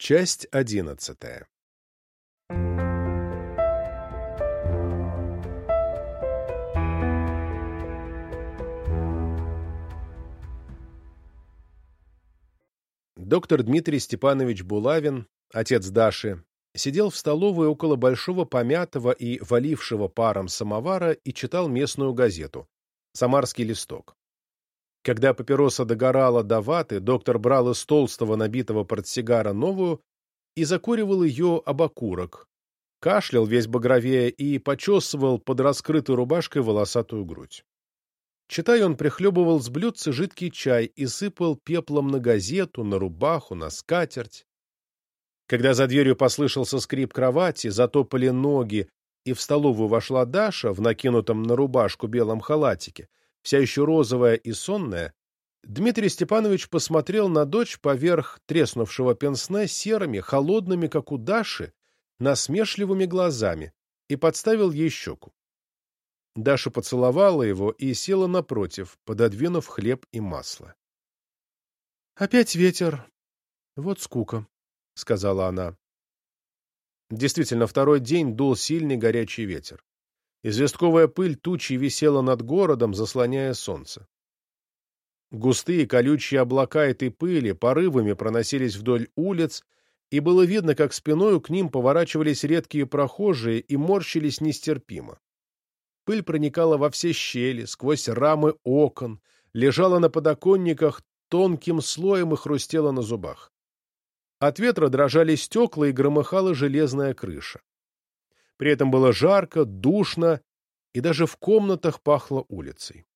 Часть одиннадцатая Доктор Дмитрий Степанович Булавин, отец Даши, сидел в столовой около большого помятого и валившего паром самовара и читал местную газету «Самарский листок». Когда папироса догорала до ваты, доктор брал из толстого набитого портсигара новую и закуривал ее об окурок, кашлял весь багровее и почесывал под раскрытой рубашкой волосатую грудь. Читая, он прихлебывал с блюдца жидкий чай и сыпал пеплом на газету, на рубаху, на скатерть. Когда за дверью послышался скрип кровати, затопали ноги, и в столовую вошла Даша в накинутом на рубашку белом халатике, вся еще розовая и сонная, Дмитрий Степанович посмотрел на дочь поверх треснувшего пенсне серыми, холодными, как у Даши, насмешливыми глазами и подставил ей щеку. Даша поцеловала его и села напротив, пододвинув хлеб и масло. — Опять ветер. Вот скука, — сказала она. Действительно, второй день дул сильный горячий ветер. Известковая пыль тучи висела над городом, заслоняя солнце. Густые колючие облака этой пыли порывами проносились вдоль улиц, и было видно, как спиною к ним поворачивались редкие прохожие и морщились нестерпимо. Пыль проникала во все щели, сквозь рамы окон, лежала на подоконниках тонким слоем и хрустела на зубах. От ветра дрожали стекла и громыхала железная крыша. При этом было жарко, душно, и даже в комнатах пахло улицей.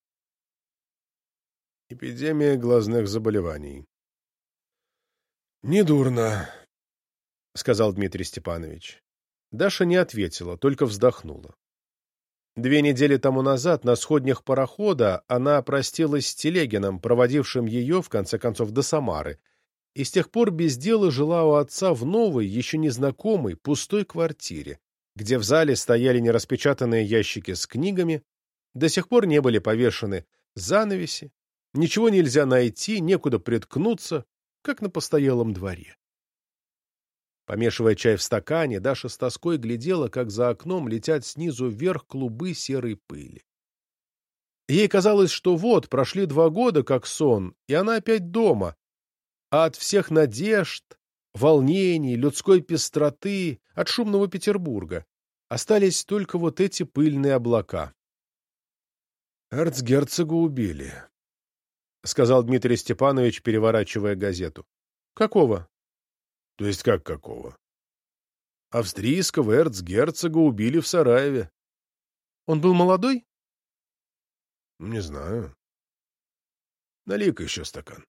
Эпидемия глазных заболеваний. «Недурно», — сказал Дмитрий Степанович. Даша не ответила, только вздохнула. Две недели тому назад на сходнях парохода она простилась с Телегином, проводившим ее, в конце концов, до Самары, и с тех пор без дела жила у отца в новой, еще незнакомой, пустой квартире, где в зале стояли нераспечатанные ящики с книгами, до сих пор не были повешены занавеси, ничего нельзя найти, некуда приткнуться, как на постоялом дворе. Помешивая чай в стакане, Даша с тоской глядела, как за окном летят снизу вверх клубы серой пыли. Ей казалось, что вот, прошли два года, как сон, и она опять дома, а от всех надежд, волнений, людской пестроты, от шумного Петербурга. Остались только вот эти пыльные облака. «Эрцгерцога убили», — сказал Дмитрий Степанович, переворачивая газету. «Какого?» «То есть как какого?» «Австрийского эрцгерцога убили в Сараеве». «Он был молодой?» «Не знаю». «Налей-ка еще стакан».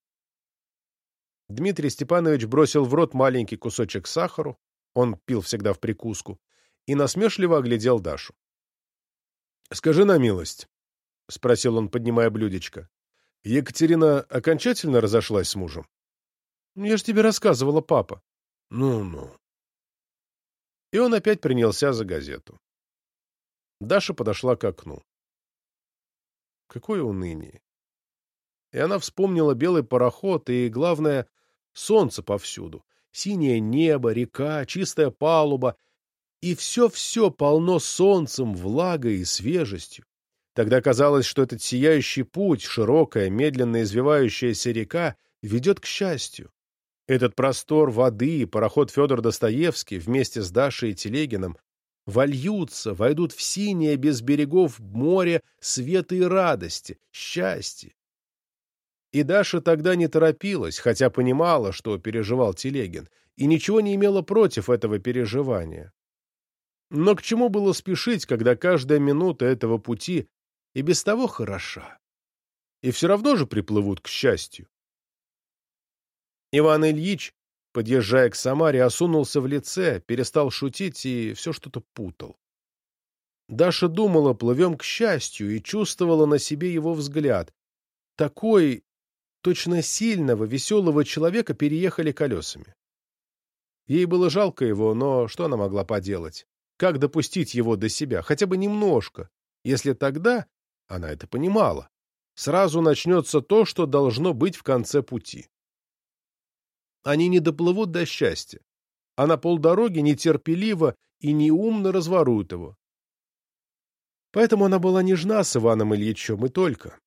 Дмитрий Степанович бросил в рот маленький кусочек сахару, он пил всегда в прикуску, и насмешливо оглядел Дашу. — Скажи на милость, — спросил он, поднимая блюдечко. — Екатерина окончательно разошлась с мужем? — Я же тебе рассказывала, папа. Ну-ну. И он опять принялся за газету. Даша подошла к окну. Какое уныние и она вспомнила белый пароход и, главное, солнце повсюду, синее небо, река, чистая палуба, и все-все полно солнцем, влагой и свежестью. Тогда казалось, что этот сияющий путь, широкая, медленно извивающаяся река, ведет к счастью. Этот простор воды и пароход Федор Достоевский вместе с Дашей и Телегином вольются, войдут в синее без берегов море света и радости, счастья. И Даша тогда не торопилась, хотя понимала, что переживал Телегин, и ничего не имела против этого переживания. Но к чему было спешить, когда каждая минута этого пути и без того хороша? И все равно же приплывут к счастью. Иван Ильич, подъезжая к Самаре, осунулся в лице, перестал шутить и все что-то путал. Даша думала, плывем к счастью, и чувствовала на себе его взгляд. Такой, точно сильного, веселого человека переехали колесами. Ей было жалко его, но что она могла поделать? Как допустить его до себя, хотя бы немножко, если тогда, она это понимала, сразу начнется то, что должно быть в конце пути. они не доплывут до счастья, а на полдороги нетерпеливо и неумно разворуют его. Поэтому она была нежна с Иваном Ильичем и только.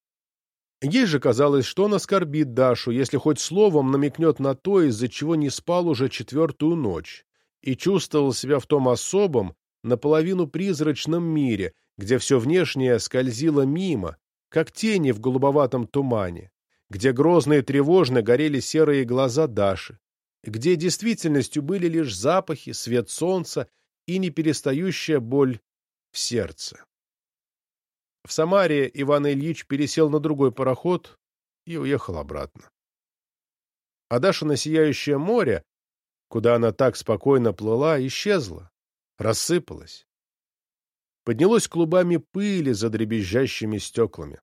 Ей же казалось, что он оскорбит Дашу, если хоть словом намекнет на то, из-за чего не спал уже четвертую ночь, и чувствовал себя в том особом, наполовину призрачном мире, где все внешнее скользило мимо, как тени в голубоватом тумане, где грозно и тревожно горели серые глаза Даши, где действительностью были лишь запахи, свет солнца и неперестающая боль в сердце. В Самаре Иван Ильич пересел на другой пароход и уехал обратно. А Даша на сияющее море, куда она так спокойно плыла, исчезла, рассыпалась. Поднялось клубами пыли за дребезжащими стеклами.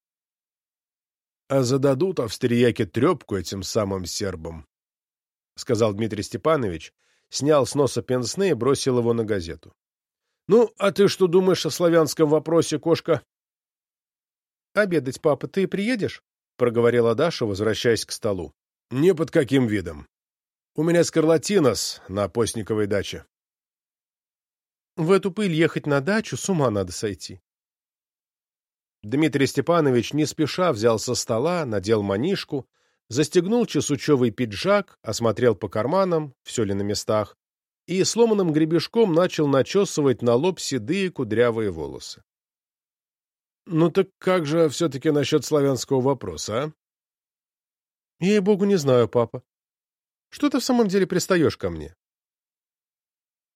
А зададут австрияки трепку этим самым сербам, — сказал Дмитрий Степанович, снял с носа пенсне и бросил его на газету. — Ну, а ты что думаешь о славянском вопросе, кошка? — Обедать, папа, ты приедешь? — проговорила Даша, возвращаясь к столу. — Не под каким видом. У меня скарлатинос на постниковой даче. В эту пыль ехать на дачу с ума надо сойти. Дмитрий Степанович не спеша взял со стола, надел манишку, застегнул чесучевый пиджак, осмотрел по карманам, все ли на местах, и сломанным гребешком начал начесывать на лоб седые кудрявые волосы. «Ну так как же все-таки насчет славянского вопроса, а?» «Ей-богу, не знаю, папа. Что ты в самом деле пристаешь ко мне?»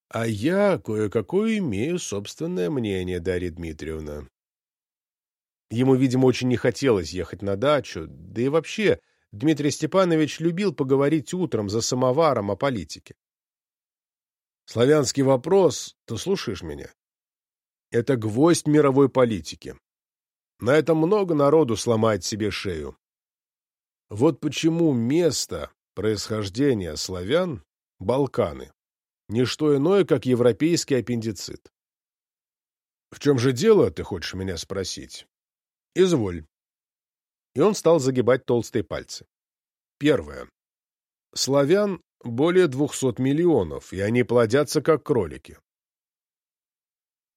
«А я кое-какое имею собственное мнение, Дарья Дмитриевна», Ему, видимо, очень не хотелось ехать на дачу, да и вообще Дмитрий Степанович любил поговорить утром за самоваром о политике. Славянский вопрос, ты слушаешь меня? Это гвоздь мировой политики. На этом много народу сломает себе шею. Вот почему место происхождения славян — Балканы. Не что иное, как европейский аппендицит. В чем же дело, ты хочешь меня спросить? Изволь. И он стал загибать толстые пальцы. Первое. Славян более двухсот миллионов, и они плодятся как кролики.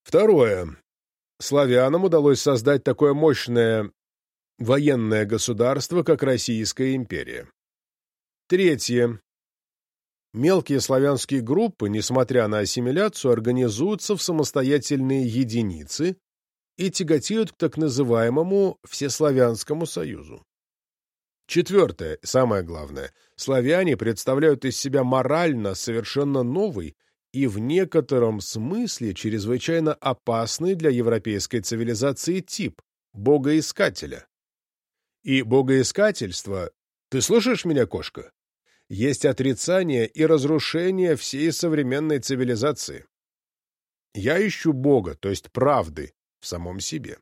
Второе. Славянам удалось создать такое мощное военное государство, как Российская империя. Третье. Мелкие славянские группы, несмотря на ассимиляцию, организуются в самостоятельные единицы, и тяготеют к так называемому Всеславянскому союзу. Четвертое, самое главное, славяне представляют из себя морально совершенно новый и в некотором смысле чрезвычайно опасный для европейской цивилизации тип – богоискателя. И богоискательство, ты слышишь меня, кошка? Есть отрицание и разрушение всей современной цивилизации. Я ищу Бога, то есть правды, в самом себе.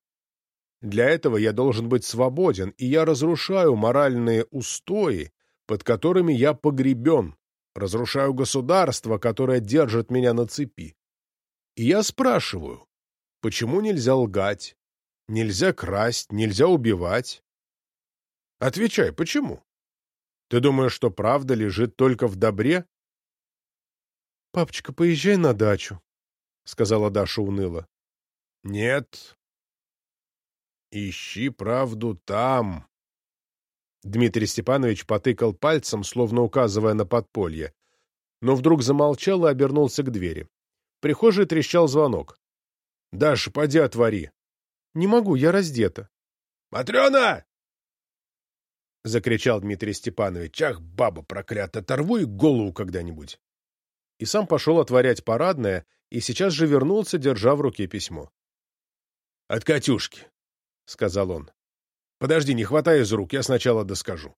Для этого я должен быть свободен, и я разрушаю моральные устои, под которыми я погребен, разрушаю государство, которое держит меня на цепи. И я спрашиваю, почему нельзя лгать, нельзя красть, нельзя убивать? Отвечай, почему? Ты думаешь, что правда лежит только в добре? — Папочка, поезжай на дачу, — сказала Даша уныло. Нет. Ищи правду там. Дмитрий Степанович потыкал пальцем, словно указывая на подполье, но вдруг замолчал и обернулся к двери. В трещал звонок. — Даша, поди отвори. — Не могу, я раздета. — Матрена! — закричал Дмитрий Степанович. — Ах, баба проклята, оторву и голову когда-нибудь. И сам пошел отворять парадное, и сейчас же вернулся, держа в руке письмо. От Катюшки, — сказал он. — Подожди, не хватай из рук, я сначала доскажу.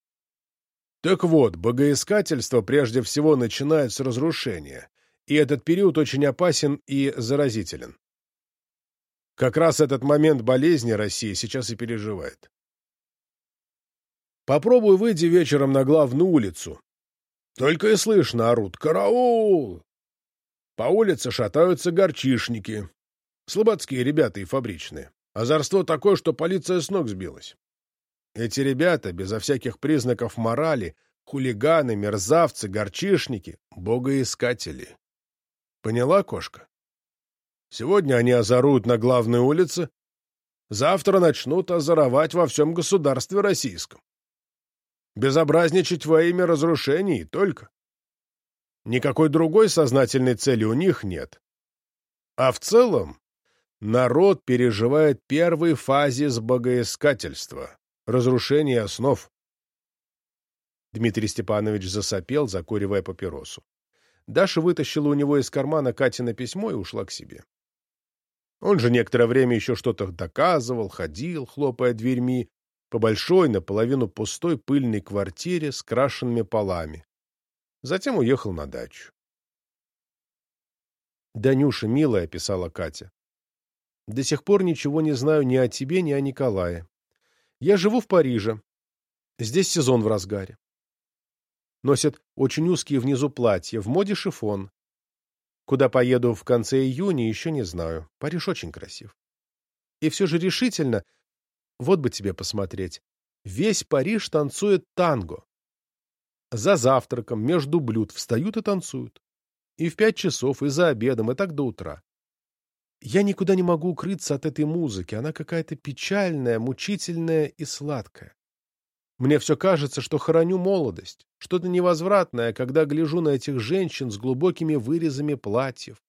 Так вот, богоискательство прежде всего начинает с разрушения, и этот период очень опасен и заразителен. Как раз этот момент болезни Россия сейчас и переживает. Попробуй выйти вечером на главную улицу. Только и слышно орут «Караул!». По улице шатаются горчишники, Слободские ребята и фабричные. Озорство такое, что полиция с ног сбилась. Эти ребята, безо всяких признаков морали, Хулиганы, мерзавцы, горчишники, богоискатели. Поняла, кошка? Сегодня они озоруют на главной улице, завтра начнут озоровать во всем государстве российском. Безобразничать во имя разрушений только. Никакой другой сознательной цели у них нет. А в целом народ переживает первый фазис богоискательства — разрушение основ. Дмитрий Степанович засопел, закуривая папиросу. Даша вытащила у него из кармана Катина письмо и ушла к себе. Он же некоторое время еще что-то доказывал, ходил, хлопая дверьми, по большой, наполовину пустой пыльной квартире с крашенными полами. Затем уехал на дачу. «Данюша, милая», — писала Катя, — «до сих пор ничего не знаю ни о тебе, ни о Николае. Я живу в Париже. Здесь сезон в разгаре. Носят очень узкие внизу платья, в моде шифон. Куда поеду в конце июня, еще не знаю. Париж очень красив. И все же решительно, вот бы тебе посмотреть, весь Париж танцует танго. За завтраком, между блюд, встают и танцуют. И в пять часов, и за обедом, и так до утра. Я никуда не могу укрыться от этой музыки. Она какая-то печальная, мучительная и сладкая. Мне все кажется, что хороню молодость, что-то невозвратное, когда гляжу на этих женщин с глубокими вырезами платьев,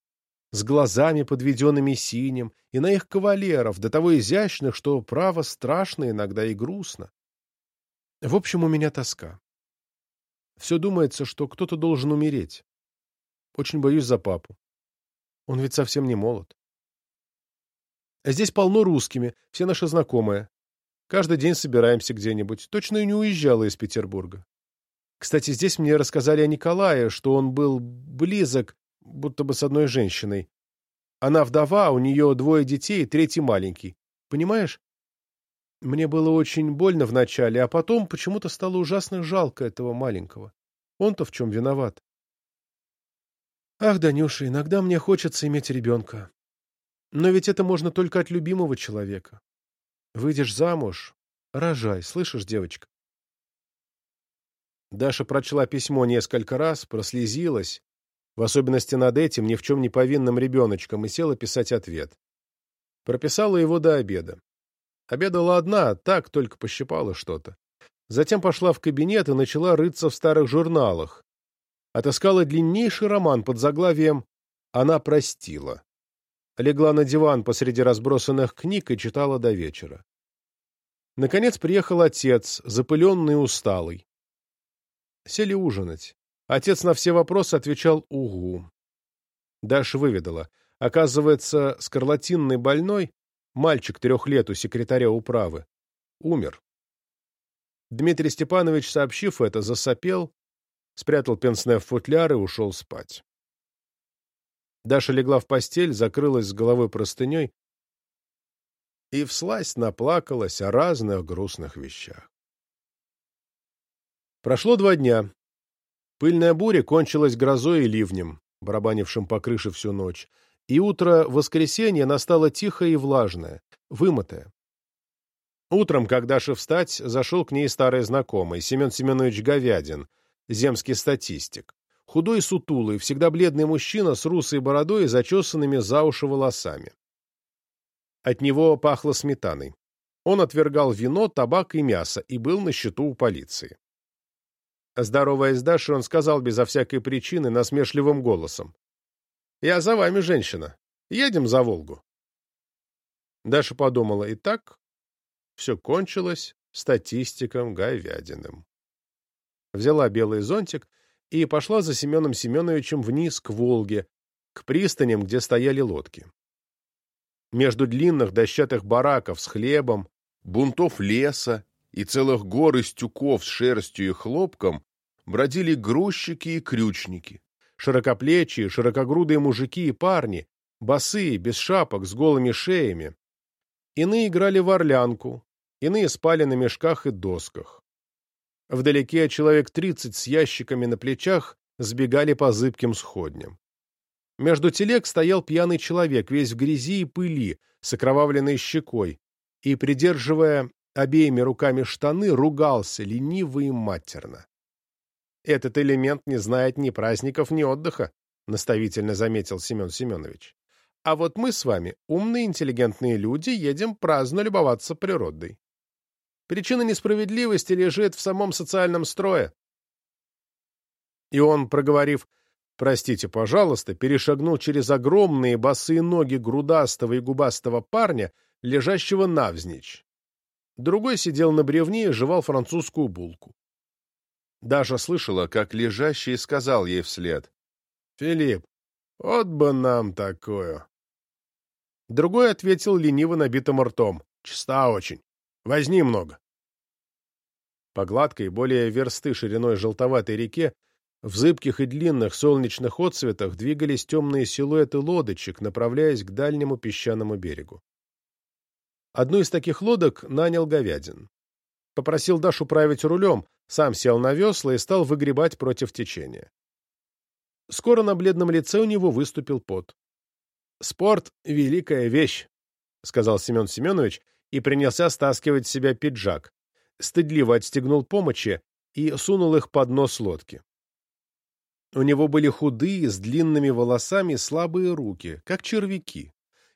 с глазами, подведенными синим, и на их кавалеров, до того изящных, что, право, страшно иногда и грустно. В общем, у меня тоска. Все думается, что кто-то должен умереть. Очень боюсь за папу. Он ведь совсем не молод. Здесь полно русскими, все наши знакомые. Каждый день собираемся где-нибудь. Точно и не уезжала из Петербурга. Кстати, здесь мне рассказали о Николае, что он был близок, будто бы с одной женщиной. Она вдова, у нее двое детей, третий маленький. Понимаешь? Мне было очень больно вначале, а потом почему-то стало ужасно жалко этого маленького. Он-то в чем виноват? Ах, Данюша, иногда мне хочется иметь ребенка. Но ведь это можно только от любимого человека. Выйдешь замуж, рожай, слышишь, девочка? Даша прочла письмо несколько раз, прослезилась, в особенности над этим ни в чем не повинным ребеночком, и села писать ответ. Прописала его до обеда. Обедала одна, так только пощипала что-то. Затем пошла в кабинет и начала рыться в старых журналах. Отыскала длиннейший роман под заглавием «Она простила» легла на диван посреди разбросанных книг и читала до вечера. Наконец приехал отец, запыленный и усталый. Сели ужинать. Отец на все вопросы отвечал «Угу». Даша выведала. Оказывается, скарлатинный больной, мальчик трех лет у секретаря управы, умер. Дмитрий Степанович, сообщив это, засопел, спрятал пенсне в футляр и ушел спать. Даша легла в постель, закрылась с головой простыней и всласть наплакалась о разных грустных вещах. Прошло два дня. Пыльная буря кончилась грозой и ливнем, барабанившим по крыше всю ночь, и утро воскресенья настало тихое и влажное, вымытое. Утром, когда Даша встать, зашел к ней старый знакомый, Семен Семенович Говядин, земский статистик. Худой сутулый, всегда бледный мужчина с русой бородой и зачесанными за уши волосами. От него пахло сметаной. Он отвергал вино, табак и мясо и был на счету у полиции. Здороваясь с Дашей, он сказал безо всякой причины насмешливым голосом. «Я за вами, женщина. Едем за Волгу». Даша подумала, и так все кончилось статистиком Говядиным. Взяла белый зонтик — и пошла за Семеном Семеновичем вниз к Волге, к пристаням, где стояли лодки. Между длинных дощатых бараков с хлебом, бунтов леса и целых гор из тюков с шерстью и хлопком бродили грузчики и крючники, широкоплечие, широкогрудые мужики и парни, босые, без шапок, с голыми шеями. Иные играли в орлянку, иные спали на мешках и досках. Вдалеке человек тридцать с ящиками на плечах сбегали по зыбким сходням. Между телег стоял пьяный человек, весь в грязи и пыли, с окровавленной щекой, и, придерживая обеими руками штаны, ругался лениво и матерно. Этот элемент не знает ни праздников, ни отдыха, наставительно заметил Семен Семенович. А вот мы с вами, умные, интеллигентные люди, едем праздно любоваться природой. Причина несправедливости лежит в самом социальном строе. И он, проговорив «простите, пожалуйста», перешагнул через огромные босые ноги грудастого и губастого парня, лежащего навзничь. Другой сидел на бревне и жевал французскую булку. Даша слышала, как лежащий сказал ей вслед. «Филипп, вот бы нам такое!» Другой ответил лениво набитым ртом. «Чиста очень. Возьми много». По гладкой, более версты шириной желтоватой реке, в зыбких и длинных солнечных отцветах двигались темные силуэты лодочек, направляясь к дальнему песчаному берегу. Одну из таких лодок нанял Говядин. Попросил Дашу править рулем, сам сел на весла и стал выгребать против течения. Скоро на бледном лице у него выступил пот. «Спорт — великая вещь», — сказал Семен Семенович и принялся стаскивать с себя пиджак. Стыдливо отстегнул помощи и сунул их под нос лодки. У него были худые, с длинными волосами, слабые руки, как червяки,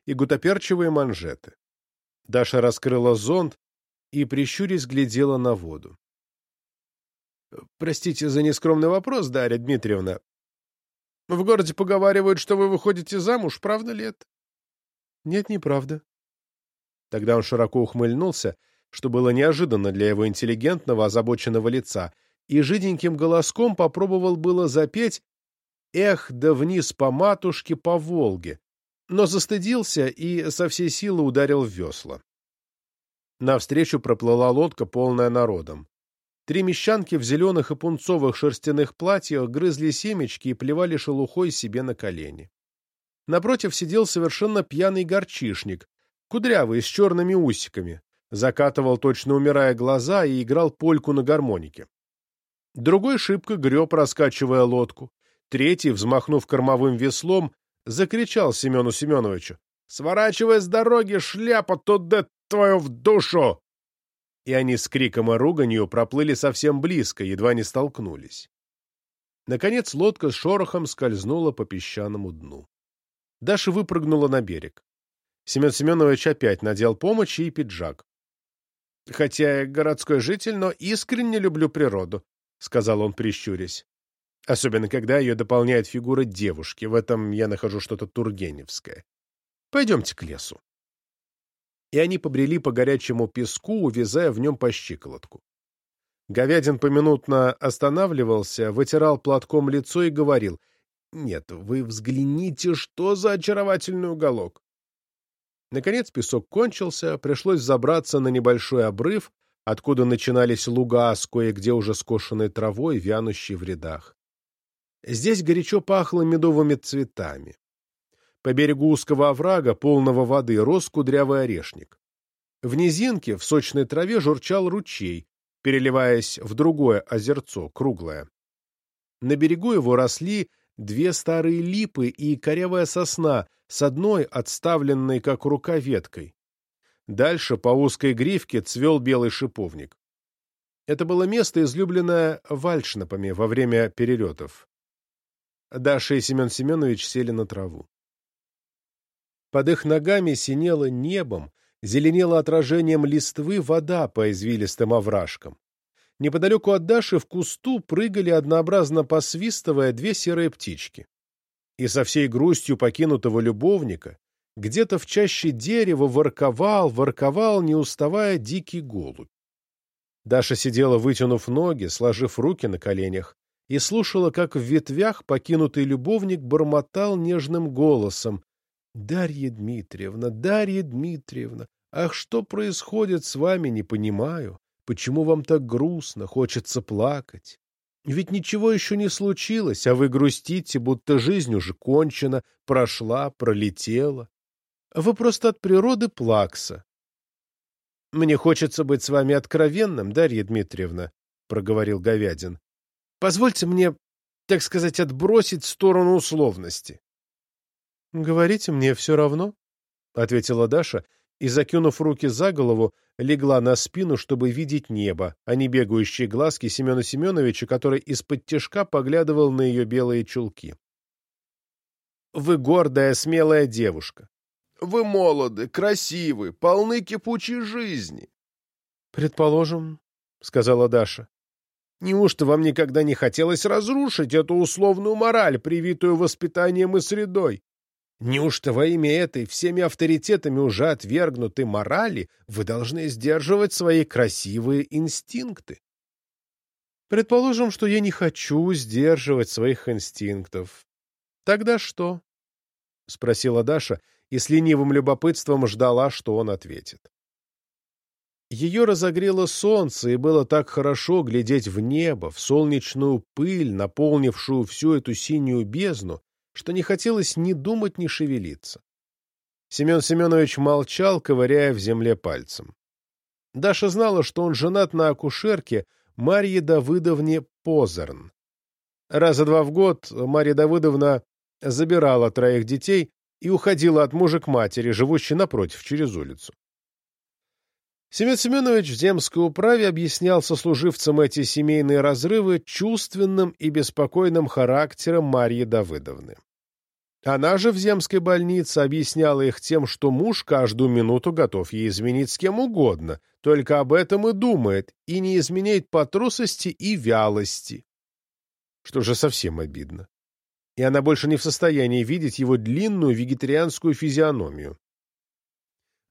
и гутоперчивые манжеты. Даша раскрыла зонт и, прищурясь, глядела на воду. — Простите за нескромный вопрос, Дарья Дмитриевна. В городе поговаривают, что вы выходите замуж, правда ли это? — Нет, неправда. Тогда он широко ухмыльнулся, что было неожиданно для его интеллигентного, озабоченного лица, и жиденьким голоском попробовал было запеть «Эх, да вниз по матушке, по Волге», но застыдился и со всей силы ударил в весла. Навстречу проплыла лодка, полная народом. Три мещанки в зеленых и пунцовых шерстяных платьях грызли семечки и плевали шелухой себе на колени. Напротив сидел совершенно пьяный горчишник, кудрявый, с черными усиками, закатывал, точно умирая, глаза и играл польку на гармонике. Другой шибко греб, раскачивая лодку. Третий, взмахнув кормовым веслом, закричал Семену Семеновичу. «Сворачивай с дороги, шляпа, туда твою в душу!» И они с криком и руганью проплыли совсем близко, едва не столкнулись. Наконец лодка с шорохом скользнула по песчаному дну. Даша выпрыгнула на берег. Семен Семенович опять надел помощь и пиджак. «Хотя я городской житель, но искренне люблю природу», — сказал он, прищурясь. Особенно, когда ее дополняет фигура девушки. В этом я нахожу что-то тургеневское. Пойдемте к лесу. И они побрели по горячему песку, увязая в нем по щиколотку. Говядин поминутно останавливался, вытирал платком лицо и говорил, «Нет, вы взгляните, что за очаровательный уголок!» Наконец песок кончился, пришлось забраться на небольшой обрыв, откуда начинались луга с кое-где уже скошенной травой, вянущей в рядах. Здесь горячо пахло медовыми цветами. По берегу узкого оврага, полного воды, рос кудрявый орешник. В низинке, в сочной траве, журчал ручей, переливаясь в другое озерцо, круглое. На берегу его росли две старые липы и корявая сосна с одной отставленной, как рука, веткой. Дальше по узкой гривке цвел белый шиповник. Это было место, излюбленное вальшнапами во время перелетов. Даша и Семен Семенович сели на траву. Под их ногами синело небом, зеленело отражением листвы вода по извилистым овражкам. Неподалеку от Даши в кусту прыгали, однообразно посвистывая, две серые птички. И со всей грустью покинутого любовника где-то в чаще дерева ворковал, ворковал, не уставая, дикий голубь. Даша сидела, вытянув ноги, сложив руки на коленях, и слушала, как в ветвях покинутый любовник бормотал нежным голосом. «Дарья Дмитриевна, Дарья Дмитриевна, ах, что происходит с вами, не понимаю. Почему вам так грустно, хочется плакать? Ведь ничего еще не случилось, а вы грустите, будто жизнь уже кончена, прошла, пролетела. Вы просто от природы плакса. — Мне хочется быть с вами откровенным, Дарья Дмитриевна, — проговорил Говядин. Позвольте мне, так сказать, отбросить сторону условности. — Говорите, мне все равно, — ответила Даша и, закинув руки за голову, легла на спину, чтобы видеть небо, а не бегающие глазки Семена Семеновича, который из-под тяжка поглядывал на ее белые чулки. «Вы гордая, смелая девушка. Вы молоды, красивы, полны кипучей жизни». «Предположим», — сказала Даша. «Неужто вам никогда не хотелось разрушить эту условную мораль, привитую воспитанием и средой? Неужто во имя этой всеми авторитетами уже отвергнутой морали вы должны сдерживать свои красивые инстинкты? Предположим, что я не хочу сдерживать своих инстинктов. Тогда что? — спросила Даша и с ленивым любопытством ждала, что он ответит. Ее разогрело солнце, и было так хорошо глядеть в небо, в солнечную пыль, наполнившую всю эту синюю бездну, что не хотелось ни думать, ни шевелиться. Семен Семенович молчал, ковыряя в земле пальцем. Даша знала, что он женат на акушерке Марье Давыдовне Позерн. Раза два в год Марья Давыдовна забирала троих детей и уходила от мужа к матери, живущей напротив, через улицу. Семен Семенович в земской управе объяснял сослуживцам эти семейные разрывы чувственным и беспокойным характером Марьи Давыдовны. Она же в земской больнице объясняла их тем, что муж каждую минуту готов ей изменить с кем угодно, только об этом и думает, и не изменяет по трусости и вялости. Что же совсем обидно. И она больше не в состоянии видеть его длинную вегетарианскую физиономию.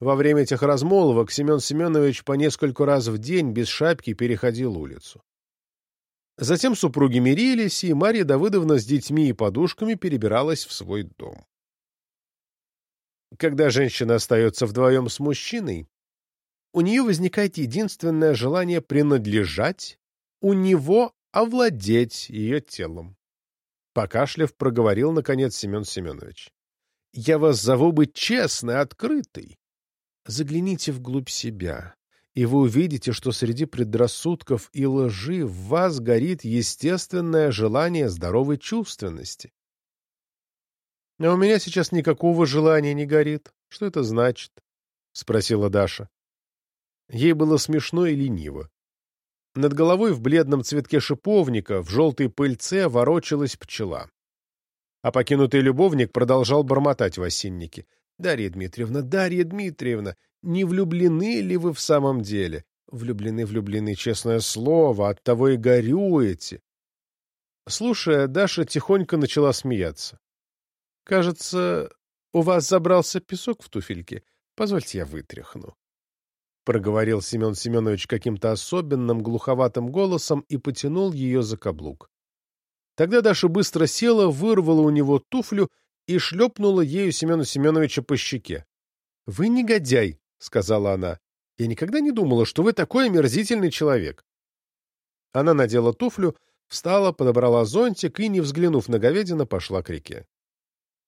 Во время этих размолвок Семен Семенович по нескольку раз в день без шапки переходил улицу. Затем супруги мирились, и Марья Давыдовна с детьми и подушками перебиралась в свой дом. Когда женщина остается вдвоем с мужчиной, у нее возникает единственное желание принадлежать, у него овладеть ее телом. Покашлив проговорил, наконец, Семен Семенович. «Я вас зову быть честной, открытой. Загляните вглубь себя и вы увидите, что среди предрассудков и лжи в вас горит естественное желание здоровой чувственности. — А у меня сейчас никакого желания не горит. Что это значит? — спросила Даша. Ей было смешно и лениво. Над головой в бледном цветке шиповника в желтой пыльце ворочалась пчела. А покинутый любовник продолжал бормотать в осиннике. «Дарья Дмитриевна, Дарья Дмитриевна, не влюблены ли вы в самом деле? Влюблены, влюблены, честное слово, оттого и горюете». Слушая, Даша тихонько начала смеяться. «Кажется, у вас забрался песок в туфельке. Позвольте я вытряхну». Проговорил Семен Семенович каким-то особенным глуховатым голосом и потянул ее за каблук. Тогда Даша быстро села, вырвала у него туфлю и шлепнула ею Семена Семеновича по щеке. — Вы негодяй, — сказала она. — Я никогда не думала, что вы такой омерзительный человек. Она надела туфлю, встала, подобрала зонтик и, не взглянув на говядину, пошла к реке.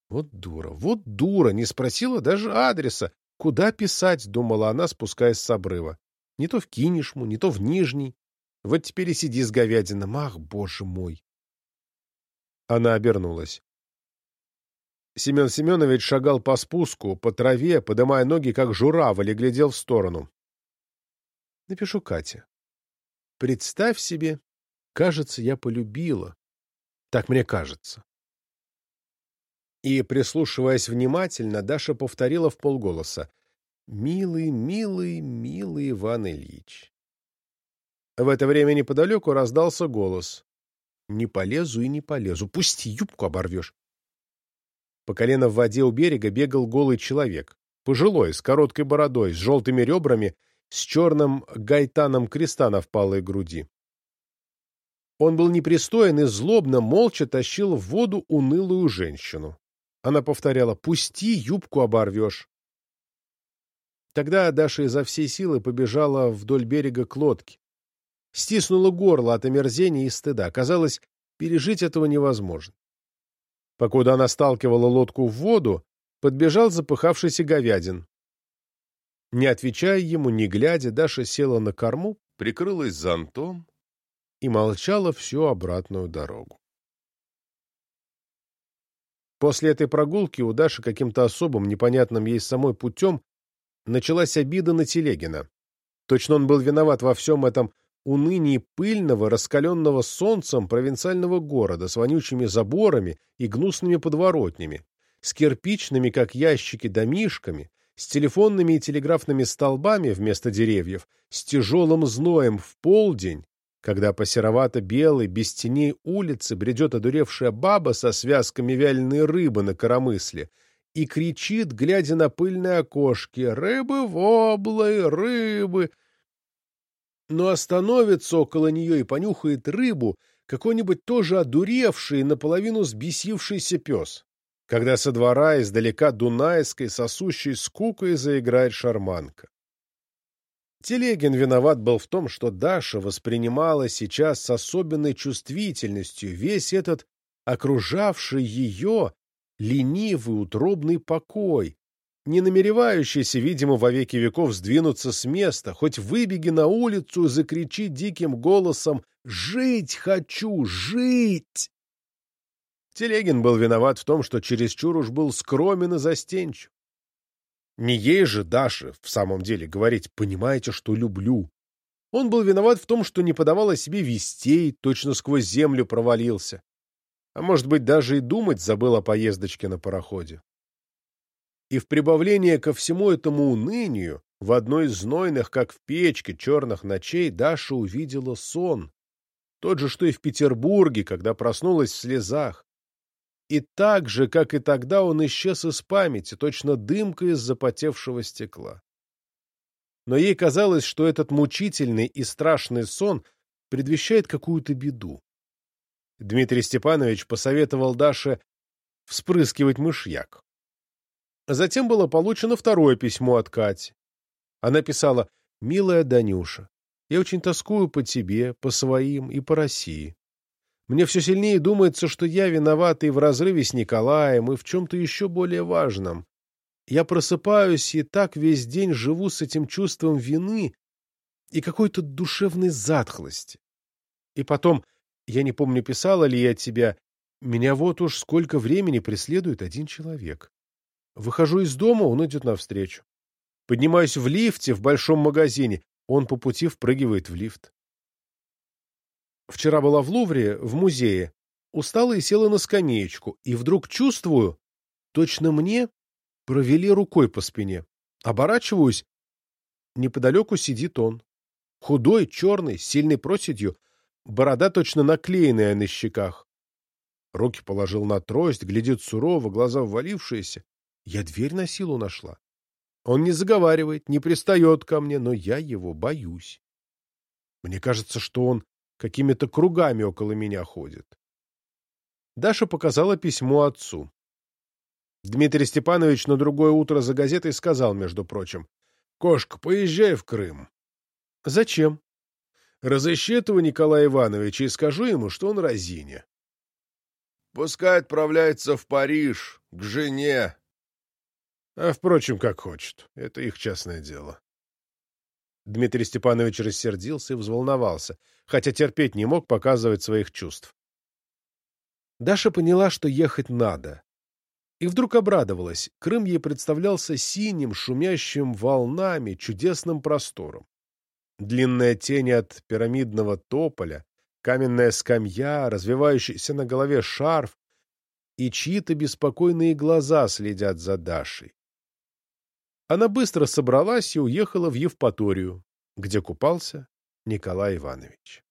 Вот дура, вот дура, не спросила даже адреса. Куда писать, думала она, спускаясь с обрыва. Не то в Кинешму, не то в Нижний. Вот теперь и сиди с говядином. Ах, боже мой! Она обернулась. Семен Семенович шагал по спуску, по траве, подымая ноги, как журавль, и глядел в сторону. Напишу Кате. Представь себе, кажется, я полюбила. Так мне кажется. И, прислушиваясь внимательно, Даша повторила в полголоса. «Милый, милый, милый Иван Ильич». В это время неподалеку раздался голос. «Не полезу и не полезу. Пусти, юбку оборвешь». По колено в воде у берега бегал голый человек. Пожилой, с короткой бородой, с желтыми ребрами, с черным гайтаном креста на впалой груди. Он был непристоен и злобно, молча тащил в воду унылую женщину. Она повторяла «Пусти, юбку оборвешь». Тогда Даша изо всей силы побежала вдоль берега к лодке. Стиснула горло от омерзения и стыда. Казалось, пережить этого невозможно. Покуда она сталкивала лодку в воду, подбежал запыхавшийся говядин. Не отвечая ему, не глядя, Даша села на корму, прикрылась зонтом и молчала всю обратную дорогу. После этой прогулки у Даши каким-то особым, непонятным ей самой путем началась обида на Телегина. Точно он был виноват во всем этом унынии пыльного, раскаленного солнцем провинциального города с вонючими заборами и гнусными подворотнями, с кирпичными, как ящики, домишками, с телефонными и телеграфными столбами вместо деревьев, с тяжелым зноем в полдень, когда по серовато-белой, без теней улицы бредет одуревшая баба со связками вяленой рыбы на коромысле и кричит, глядя на пыльные окошки, «Рыбы в облой, рыбы!» Но остановится около нее и понюхает рыбу какой-нибудь тоже одуревший, наполовину сбесившийся пес когда со двора издалека Дунайской сосущей скукой заиграет шарманка. Телегин виноват был в том, что Даша воспринимала сейчас с особенной чувствительностью весь этот окружавший ее ленивый утробный покой, не намеревающийся, видимо, во веки веков сдвинуться с места, хоть выбеги на улицу и закричи диким голосом «Жить хочу! Жить!» Телегин был виноват в том, что чересчур уж был скромен и застенчив. Не ей же, Даше, в самом деле, говорить «понимаете, что люблю». Он был виноват в том, что не подавал о себе вестей, точно сквозь землю провалился. А может быть, даже и думать забыл о поездочке на пароходе. И в прибавление ко всему этому унынию, в одной из знойных, как в печке, черных ночей Даша увидела сон. Тот же, что и в Петербурге, когда проснулась в слезах и так же, как и тогда, он исчез из памяти, точно дымка из запотевшего стекла. Но ей казалось, что этот мучительный и страшный сон предвещает какую-то беду. Дмитрий Степанович посоветовал Даше вспрыскивать мышьяк. Затем было получено второе письмо от Кати. Она писала «Милая Данюша, я очень тоскую по тебе, по своим и по России. Мне все сильнее думается, что я виноват и в разрыве с Николаем, и в чем-то еще более важном. Я просыпаюсь и так весь день живу с этим чувством вины и какой-то душевной затхлости. И потом, я не помню, писала ли я тебя, меня вот уж сколько времени преследует один человек. Выхожу из дома, он идет навстречу. Поднимаюсь в лифте в большом магазине, он по пути впрыгивает в лифт. Вчера была в Лувре, в музее. Устала и села на скамеечку, и вдруг чувствую, точно мне провели рукой по спине. Оборачиваюсь. Неподалеку сидит он. Худой, черный, с сильной проседью, борода точно наклеенная на щеках. Руки положил на трость, глядит сурово, глаза ввалившиеся. Я дверь на силу нашла. Он не заговаривает, не пристает ко мне, но я его боюсь. Мне кажется, что он какими-то кругами около меня ходит. Даша показала письмо отцу. Дмитрий Степанович на другое утро за газетой сказал, между прочим, «Кошка, поезжай в Крым». «Зачем?» «Разыщи этого Николая Ивановича и скажу ему, что он разине». «Пускай отправляется в Париж, к жене». «А, впрочем, как хочет. Это их частное дело». Дмитрий Степанович рассердился и взволновался, хотя терпеть не мог показывать своих чувств. Даша поняла, что ехать надо. И вдруг обрадовалась. Крым ей представлялся синим, шумящим волнами, чудесным простором. Длинная тень от пирамидного тополя, каменная скамья, развивающийся на голове шарф и чьи-то беспокойные глаза следят за Дашей. Она быстро собралась и уехала в Евпаторию, где купался Николай Иванович.